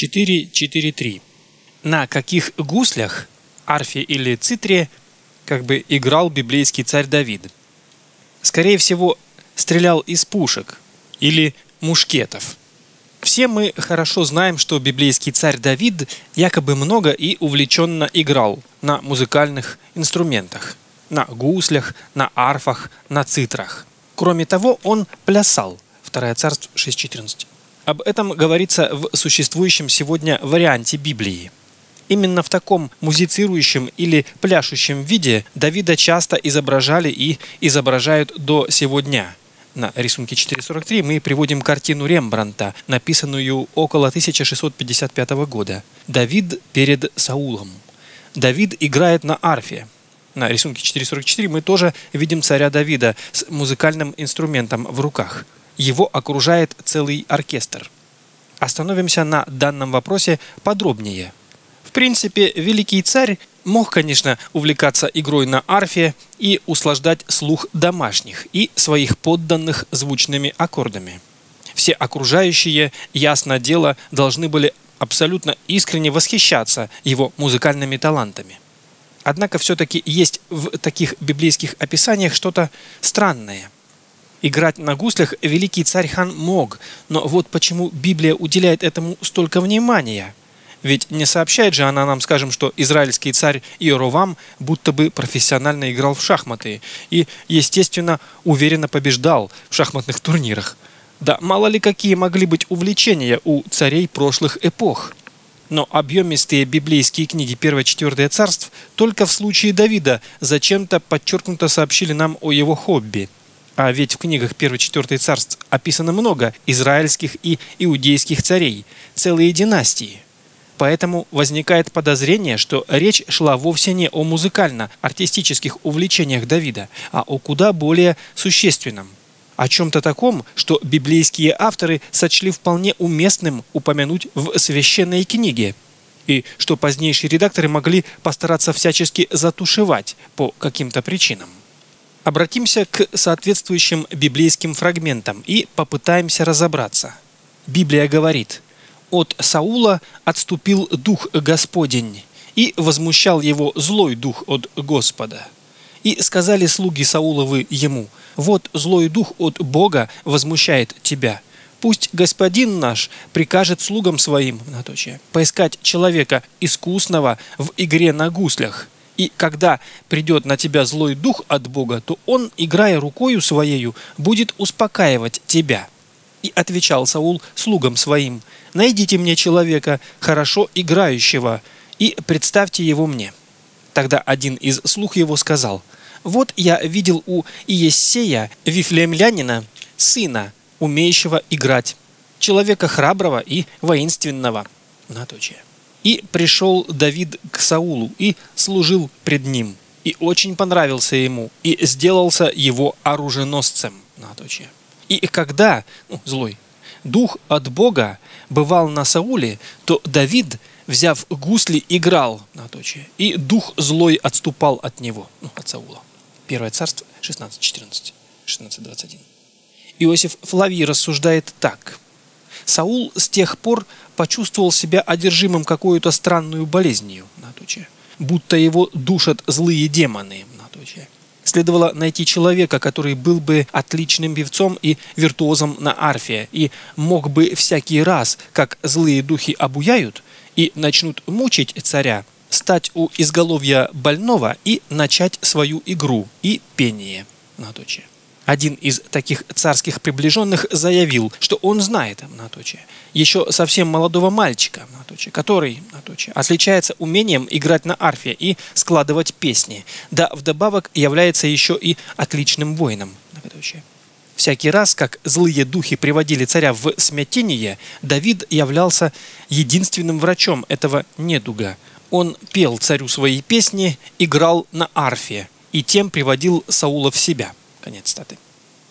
4.4.3. На каких гуслях, арфе или цитре, как бы играл библейский царь Давид? Скорее всего, стрелял из пушек или мушкетов. Все мы хорошо знаем, что библейский царь Давид якобы много и увлеченно играл на музыкальных инструментах, на гуслях, на арфах, на цитрах. Кроме того, он плясал. 2 Царств 6.14. Об этом говорится в существующем сегодня варианте Библии. Именно в таком музицирующем или пляшущем виде Давида часто изображали и изображают до сегодня. На рисунке 4.43 мы приводим картину Рембранта, написанную около 1655 года. Давид перед Саулом. Давид играет на арфе. На рисунке 4.44 мы тоже видим царя Давида с музыкальным инструментом в руках – его окружает целый оркестр. Остановимся на данном вопросе подробнее. В принципе, великий царь мог, конечно, увлекаться игрой на арфе и услаждать слух домашних и своих подданных звучными аккордами. Все окружающие, ясно дело, должны были абсолютно искренне восхищаться его музыкальными талантами. Однако все-таки есть в таких библейских описаниях что-то странное – Играть на гуслях великий царь хан мог, но вот почему Библия уделяет этому столько внимания. Ведь не сообщает же она нам, скажем, что израильский царь Иоровам будто бы профессионально играл в шахматы и, естественно, уверенно побеждал в шахматных турнирах. Да мало ли какие могли быть увлечения у царей прошлых эпох. Но объемистые библейские книги 1-4 царств только в случае Давида зачем-то подчеркнуто сообщили нам о его хобби – а ведь в книгах 1-4 царств описано много израильских и иудейских царей, целые династии. Поэтому возникает подозрение, что речь шла вовсе не о музыкально-артистических увлечениях Давида, а о куда более существенном. О чем-то таком, что библейские авторы сочли вполне уместным упомянуть в священной книге, и что позднейшие редакторы могли постараться всячески затушевать по каким-то причинам. Обратимся к соответствующим библейским фрагментам и попытаемся разобраться. Библия говорит, «От Саула отступил дух Господень, и возмущал его злой дух от Господа. И сказали слуги Сауловы ему, «Вот злой дух от Бога возмущает тебя. Пусть господин наш прикажет слугам своим, наточие, поискать человека искусного в игре на гуслях, и когда придет на тебя злой дух от Бога, то он, играя рукою своею, будет успокаивать тебя. И отвечал Саул слугам своим, «Найдите мне человека, хорошо играющего, и представьте его мне». Тогда один из слуг его сказал, «Вот я видел у Иессея, вифлеемлянина, сына, умеющего играть, человека храброго и воинственного». Наточие. И пришел Давид к Саулу и служил пред ним. И очень понравился ему, и сделался его оруженосцем. Наточие. И когда, ну, злой, дух от Бога бывал на Сауле, то Давид, взяв гусли, играл, наточие, и дух злой отступал от него, ну, от Саула. Первое царство 16.14, 16.21. Иосиф Флавий рассуждает так. Саул с тех пор почувствовал себя одержимым какой-то странную болезнью, будто его душат злые демоны. Следовало найти человека, который был бы отличным певцом и виртуозом на арфе, и мог бы всякий раз, как злые духи обуяют и начнут мучить царя, стать у изголовья больного и начать свою игру и пение. Наточие. Один из таких царских приближенных заявил, что он знает многоточие, еще совсем молодого мальчика, многоточие, который многоточие, отличается умением играть на арфе и складывать песни, да вдобавок является еще и отличным воином. Многоточие. Всякий раз, как злые духи приводили царя в смятение, Давид являлся единственным врачом этого недуга. Он пел царю свои песни, играл на арфе и тем приводил Саула в себя – Конец статы.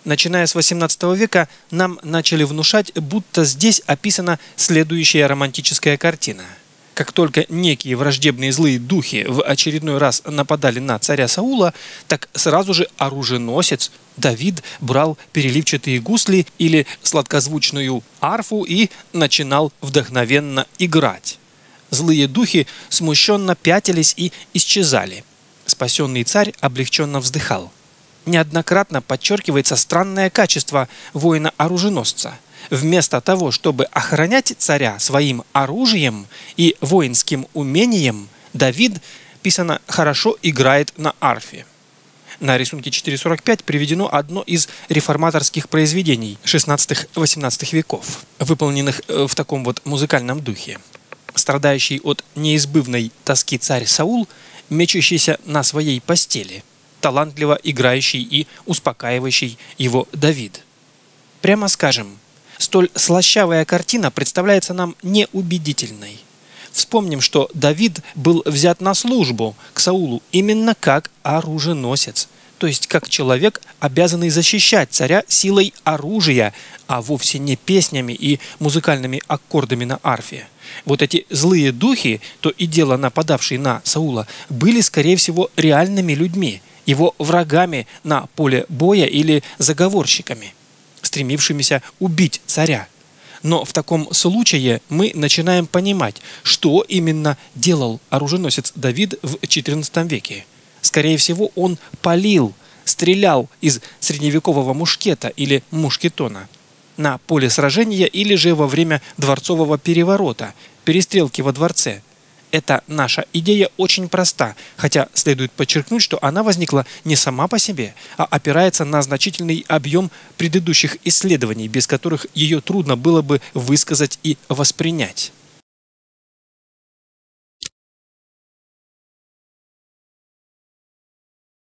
Начиная с XVIII века нам начали внушать, будто здесь описана следующая романтическая картина. Как только некие враждебные злые духи в очередной раз нападали на царя Саула, так сразу же оруженосец Давид брал переливчатые гусли или сладкозвучную арфу и начинал вдохновенно играть. Злые духи смущенно пятились и исчезали. Спасенный царь облегченно вздыхал. Неоднократно подчеркивается странное качество воина-оруженосца. Вместо того, чтобы охранять царя своим оружием и воинским умением, Давид, писано, хорошо играет на арфе. На рисунке 4.45 приведено одно из реформаторских произведений 16-18 веков, выполненных э, в таком вот музыкальном духе. Страдающий от неизбывной тоски царь Саул, мечущийся на своей постели, талантливо играющий и успокаивающий его Давид. Прямо скажем, столь слащавая картина представляется нам неубедительной. Вспомним, что Давид был взят на службу к Саулу именно как оруженосец, то есть как человек, обязанный защищать царя силой оружия, а вовсе не песнями и музыкальными аккордами на арфе. Вот эти злые духи, то и дело нападавшие на Саула, были, скорее всего, реальными людьми, его врагами на поле боя или заговорщиками, стремившимися убить царя. Но в таком случае мы начинаем понимать, что именно делал оруженосец Давид в XIV веке. Скорее всего, он палил, стрелял из средневекового мушкета или мушкетона на поле сражения или же во время дворцового переворота, перестрелки во дворце. Эта наша идея очень проста, хотя следует подчеркнуть, что она возникла не сама по себе, а опирается на значительный объем предыдущих исследований, без которых ее трудно было бы высказать и воспринять.